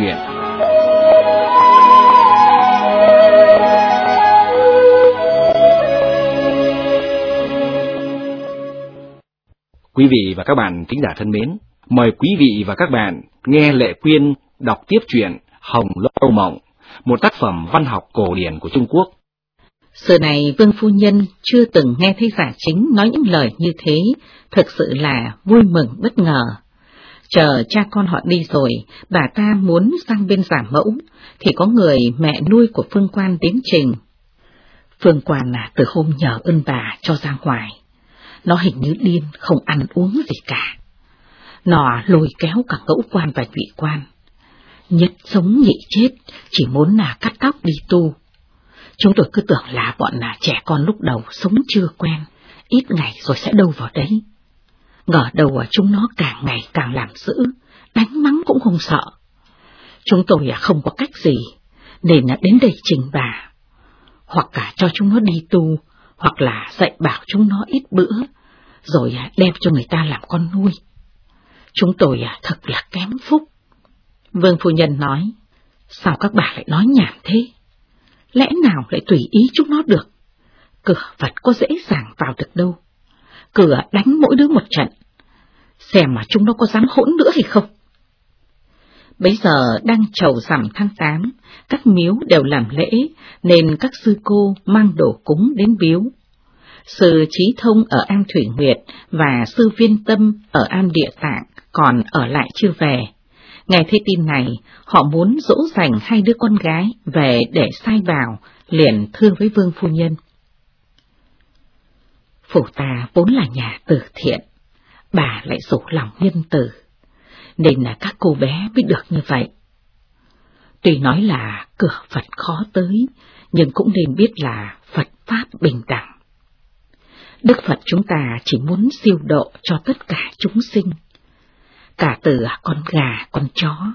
chuyện. Quý vị và các bạn kính giả thân mến, mời quý vị và các bạn nghe Lệ Quyên đọc tiếp truyện Hồng Lâu Mộng, một tác phẩm văn học cổ điển của Trung Quốc. Sự này Vương Phu Nhân chưa từng nghe thấy giả chính nói những lời như thế, thực sự là vui mừng bất ngờ. Chờ cha con họ đi rồi, bà ta muốn sang bên giả mẫu, thì có người mẹ nuôi của Phương Quan đến trình. Phương Quan à, từ hôm nhờ ơn bà cho ra ngoài. Nó hình như điên, không ăn uống gì cả. Nó à, lôi kéo cả ngẫu quan và nhụy quan. Nhất sống nhị chết, chỉ muốn là cắt tóc đi tu. Chúng tôi cứ tưởng là bọn là trẻ con lúc đầu sống chưa quen, ít ngày rồi sẽ đâu vào đấy ngỏ đầu ở chúng nó càng ngày càng làm dữ, đánh mắng cũng không sợ. Chúng tôi là không có cách gì, nên là đến đây trình bà. Hoặc cả cho chúng nó đi tu, hoặc là dạy bảo chúng nó ít bữa, rồi à đem cho người ta làm con nuôi. Chúng tôi à thật là kém phúc. Vương Phu Nhân nói, sao các bà lại nói nhảm thế? Lẽ nào lại tùy ý chúng nó được? Cửa vật có dễ dàng vào được đâu. Cửa đánh mỗi đứa một trận. Xem mà chúng nó có dám hỗn nữa hay không? Bây giờ đang chầu rằm tháng 8, các miếu đều làm lễ, nên các sư cô mang đồ cúng đến biếu. Sư Trí Thông ở An Thủy Nguyệt và sư Viên Tâm ở An Địa Tạng còn ở lại chưa về. Nghe thấy tin này, họ muốn dỗ dành hai đứa con gái về để sai vào, liền thương với Vương Phu Nhân. Phủ ta vốn là nhà từ thiện, bà lại rủ lòng nhân từ, nên là các cô bé mới được như vậy. Tuy nói là cửa Phật khó tới, nhưng cũng nên biết là Phật Pháp bình đẳng. Đức Phật chúng ta chỉ muốn siêu độ cho tất cả chúng sinh, cả từ con gà, con chó.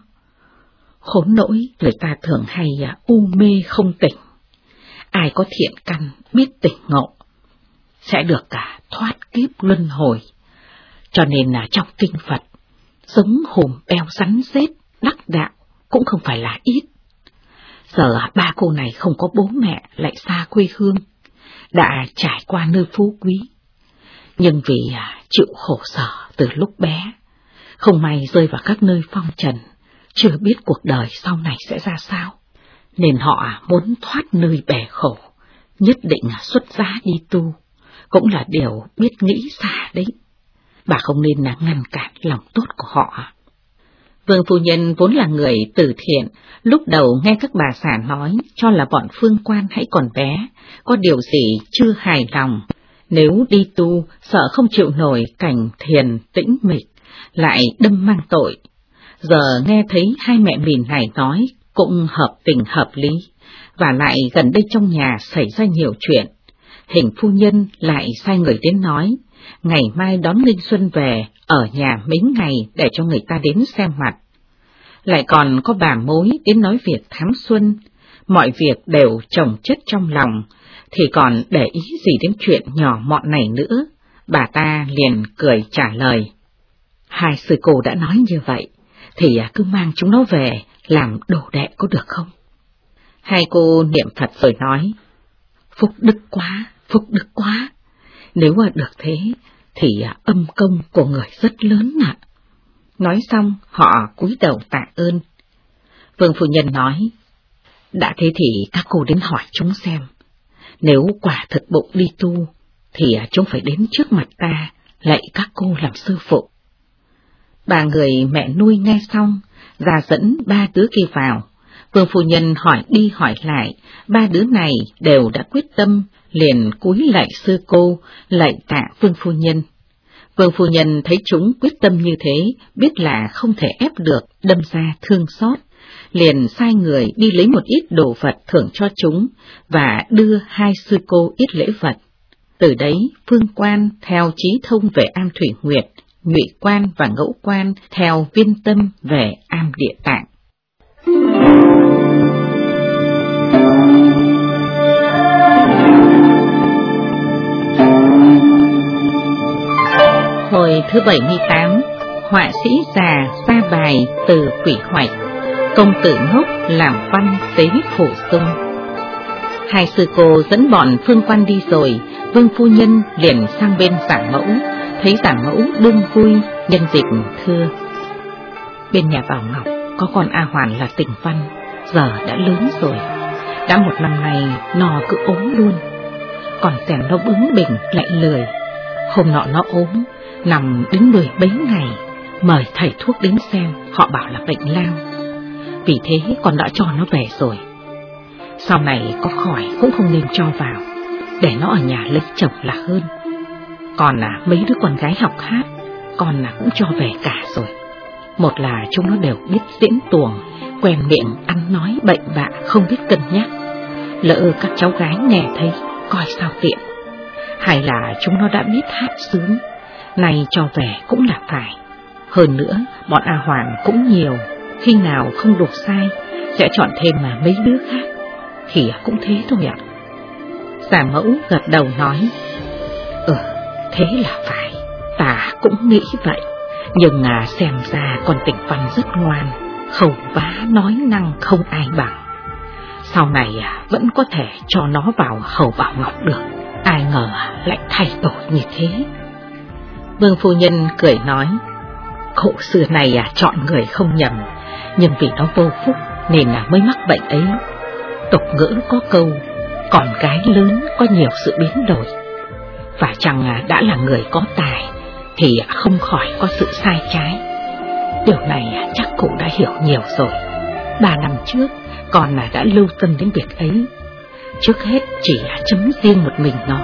Khốn nỗi người ta thường hay à, u mê không tỉnh. Ai có thiện căn biết tỉnh ngộ, sẽ được cả thoát kiếp luân hồi. Cho nên là trong kinh Phật, giống hùm beo rắn rết, đắc đạo cũng không phải là ít. Giờ ba cô này không có bố mẹ lại xa quê hương, đã trải qua nơi phú quý. Nhưng vì à, chịu khổ sở từ lúc bé, không may rơi vào các nơi phong trần, chưa biết cuộc đời sau này sẽ ra sao, nên họ muốn thoát nơi bè khổ, nhất định xuất giá đi tu, cũng là điều biết nghĩ xa đấy. Bà không nên là ngăn cản lòng tốt của họ. Vương Phu Nhân vốn là người từ thiện, lúc đầu nghe các bà xã nói cho là bọn phương quan hãy còn bé, có điều gì chưa hài lòng. Nếu đi tu, sợ không chịu nổi cảnh thiền tĩnh mịch, lại đâm mang tội. Giờ nghe thấy hai mẹ mình này nói cũng hợp tình hợp lý, và lại gần đây trong nhà xảy ra nhiều chuyện. Hình phu nhân lại sai người đến nói, ngày mai đón Linh Xuân về, ở nhà mấy ngày để cho người ta đến xem mặt. Lại còn có bà mối đến nói việc thám xuân, mọi việc đều trồng chất trong lòng, thì còn để ý gì đến chuyện nhỏ mọn này nữa, bà ta liền cười trả lời. Hai sư cô đã nói như vậy, thì à, cứ mang chúng nó về làm đồ đệ có được không? Hai cô niệm Phật rồi nói, phúc đức quá, phúc đức quá, nếu mà được thế, thì à, âm công của người rất lớn ạ. Nói xong, họ cúi đầu tạ ơn. Vương Phu Nhân nói, đã thế thì các cô đến hỏi chúng xem, nếu quả thật bụng đi tu, thì à, chúng phải đến trước mặt ta, lạy các cô làm sư phụ. Bà người mẹ nuôi nghe xong, ra dẫn ba đứa kia vào. Vương phu nhân hỏi đi hỏi lại, ba đứa này đều đã quyết tâm, liền cúi lại sư cô, lại tạ vương phu nhân. Vương phu nhân thấy chúng quyết tâm như thế, biết là không thể ép được, đâm ra thương xót, liền sai người đi lấy một ít đồ vật thưởng cho chúng, và đưa hai sư cô ít lễ vật. Từ đấy, phương quan theo trí thông về An Thủy Nguyệt, ngụy quan và ngẫu quan theo viên tâm về am địa tạng. Hồi thứ 78, họa sĩ già ra bài từ quỷ hoạch. công tử ngốc làm văn tế phổ sung. Hai sư cô dẫn bọn phương quan đi rồi, vương phu nhân liền sang bên giả mẫu, thấy giả mẫu đương vui, nhân dịp thưa. Bên nhà Bảo Ngọc có con A Hoàn là tỉnh văn, giờ đã lớn rồi, đã một năm nay nó cứ ốm luôn, còn kèm nó bướng bỉnh lại lười. Hôm nọ nó ốm, nằm đến mười mấy ngày, mời thầy thuốc đến xem, họ bảo là bệnh lao. Vì thế con đã cho nó về rồi. Sau này có khỏi cũng không nên cho vào, để nó ở nhà lấy chồng là hơn. Còn là mấy đứa con gái học hát, con là cũng cho về cả rồi. Một là chúng nó đều biết diễn tuồng, quen miệng ăn nói bệnh bạ không biết cân nhắc. Lỡ các cháu gái nghe thấy, coi sao tiện. Hay là chúng nó đã biết hát sướng, này cho về cũng là phải. Hơn nữa, bọn A hoàng cũng nhiều, khi nào không đột sai, sẽ chọn thêm mà mấy đứa khác. Thì cũng thế thôi ạ. Giả mẫu gật đầu nói, Ừ, thế là phải, ta cũng nghĩ vậy. Nhưng à, xem ra con tỉnh văn rất ngoan, khẩu vá nói năng không ai bằng. Sau này à, vẫn có thể cho nó vào hầu bảo ngọc được, ai ngờ lại thay đổi như thế. Vương phu nhân cười nói, khổ xưa này à, chọn người không nhầm, nhưng vì nó vô phúc nên là mới mắc bệnh ấy. Tục ngữ có câu, còn gái lớn có nhiều sự biến đổi. Và chẳng à, đã là người có tài, thì không khỏi có sự sai trái. Điều này chắc cụ đã hiểu nhiều rồi. Ba năm trước, con là đã lưu tâm đến việc ấy. Trước hết chỉ chấm riêng một mình nó,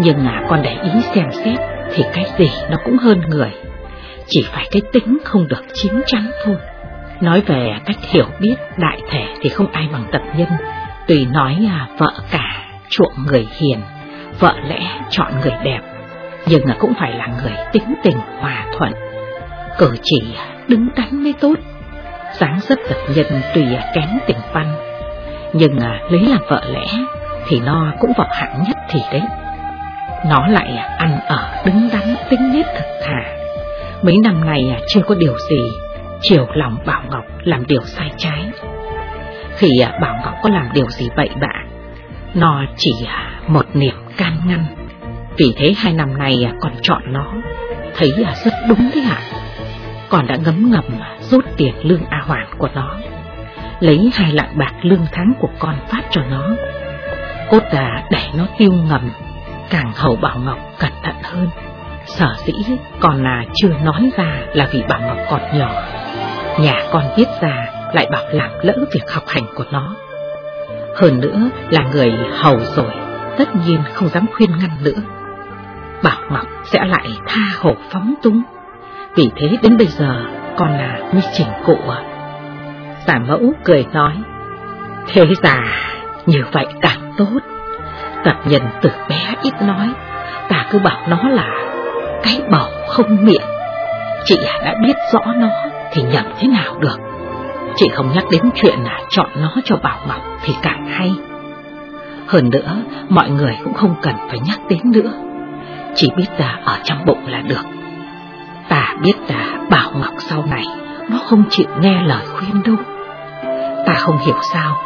nhưng à con để ý xem xét thì cái gì nó cũng hơn người. Chỉ phải cái tính không được chín chắn thôi. Nói về cách hiểu biết đại thể thì không ai bằng tập nhân, tùy nói là vợ cả chuộng người hiền, vợ lẽ chọn người đẹp, nhưng cũng phải là người tính tình hòa thuận. Cử chỉ đứng đắn mới tốt, dáng dấp tập nhân tùy kém tình văn, nhưng lấy làm vợ lẽ thì nó cũng vợ hạng nhất thì đấy. Nó lại ăn ở đứng đắn tính nết thật thà. Mấy năm này chưa có điều gì chiều lòng Bảo Ngọc làm điều sai trái. Khi Bảo Ngọc có làm điều gì bậy bạ, nó chỉ một niềm can ngăn. Vì thế hai năm nay à, còn chọn nó, thấy rất đúng đấy ạ. Còn đã ngấm ngầm à, rút tiền lương A Hoàn của nó, lấy hai lạng bạc lương tháng của con phát cho nó. Cốt là để nó tiêu ngầm, càng hầu Bảo Ngọc cẩn thận hơn. Sở dĩ còn là chưa nói ra là vì Bảo Ngọc còn nhỏ. Nhà con biết ra lại bảo làm lỡ việc học hành của nó. Hơn nữa là người hầu rồi, tất nhiên không dám khuyên ngăn nữa. Bảo Ngọc sẽ lại tha hồ phóng túng. Vì thế đến bây giờ con là như chỉnh cụ. Giả mẫu cười nói, thế già như vậy càng tốt. Tập nhân từ bé ít nói, ta cứ bảo nó là cái bầu không miệng. Chị à đã biết rõ nó thì nhận thế nào được. Chị không nhắc đến chuyện là chọn nó cho Bảo Ngọc thì càng hay. Hơn nữa, mọi người cũng không cần phải nhắc đến nữa. Chỉ biết là ở trong bụng là được. Ta biết là Bảo Ngọc sau này nó không chịu nghe lời khuyên đâu. Ta không hiểu sao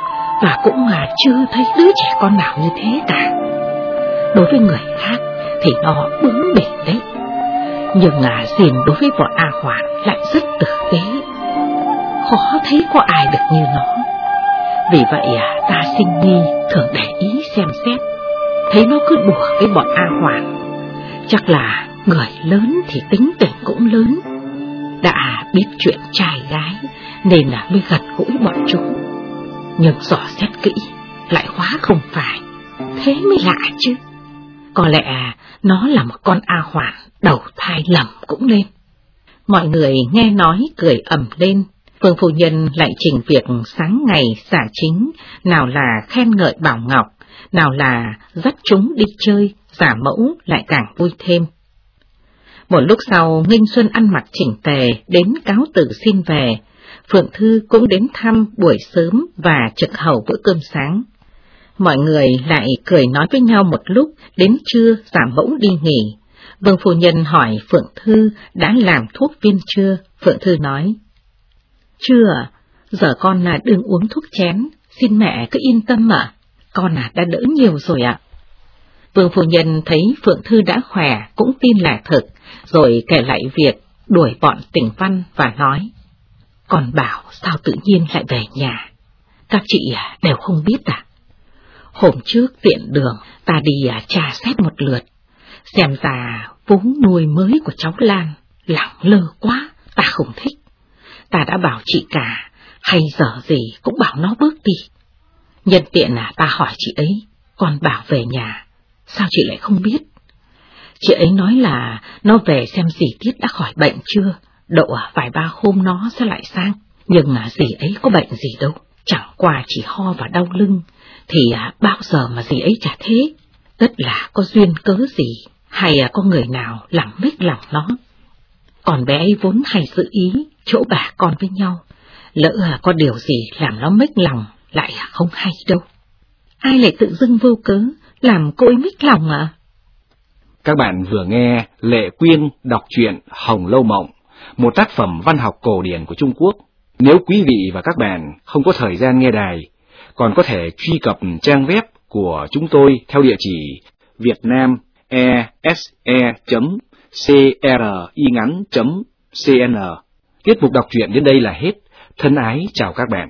và cũng là chưa thấy đứa trẻ con nào như thế cả. Đối với người khác thì nó bướng bỉnh đấy. Nhưng à, riêng đối với bọn A Hoàn lại rất tử tế. Khó thấy có ai được như nó. Vì vậy à, ta sinh nghi thường để ý xem xét. Thấy nó cứ đùa với bọn A Hoàn. Chắc là người lớn thì tính tình cũng lớn. Đã biết chuyện trai gái nên là mới gật gũi bọn chúng. Nhưng dò xét kỹ lại hóa không phải. Thế mới lạ chứ. Có lẽ nó là một con A Hoàng đầu thai lầm cũng lên. Mọi người nghe nói cười ẩm lên, Phương Phu Nhân lại trình việc sáng ngày xả chính, nào là khen ngợi Bảo Ngọc, nào là dắt chúng đi chơi, giả mẫu lại càng vui thêm. Một lúc sau, Nghinh Xuân ăn mặc chỉnh tề, đến cáo tử xin về. Phượng Thư cũng đến thăm buổi sớm và trực hầu bữa cơm sáng. Mọi người lại cười nói với nhau một lúc, đến trưa giả mẫu đi nghỉ. Vương Phu Nhân hỏi Phượng Thư đã làm thuốc viên chưa? Phượng Thư nói. Chưa, Giờ con là đừng uống thuốc chén, xin mẹ cứ yên tâm ạ. Con à đã đỡ nhiều rồi ạ. Vương phu nhân thấy Phượng Thư đã khỏe cũng tin là thật, rồi kể lại việc đuổi bọn tỉnh văn và nói. Còn bảo sao tự nhiên lại về nhà? Các chị à, đều không biết à? Hôm trước tiện đường, ta đi à, trà xét một lượt. Xem ra vú nuôi mới của cháu Lan, lẳng lơ quá, ta không thích. Ta đã bảo chị cả, hay giờ gì cũng bảo nó bước đi. Nhân tiện là ta hỏi chị ấy, còn bảo về nhà, sao chị lại không biết? Chị ấy nói là nó về xem dì Tiết đã khỏi bệnh chưa, độ vài ba hôm nó sẽ lại sang. Nhưng à, dì ấy có bệnh gì đâu, chẳng qua chỉ ho và đau lưng, thì à, bao giờ mà dì ấy chả thế. Tất là có duyên cớ gì, hay à, có người nào làm mít lòng nó. Còn bé ấy vốn hay giữ ý, chỗ bà con với nhau, lỡ à, có điều gì làm nó mếch lòng, lại không hay đâu. Ai lại tự dưng vô cớ, làm cô ấy mít lòng à? Các bạn vừa nghe Lệ Quyên đọc truyện Hồng Lâu Mộng, một tác phẩm văn học cổ điển của Trung Quốc. Nếu quý vị và các bạn không có thời gian nghe đài, còn có thể truy cập trang web của chúng tôi theo địa chỉ vietnamese.cringắn.cn. E Tiết mục đọc truyện đến đây là hết. Thân ái chào các bạn.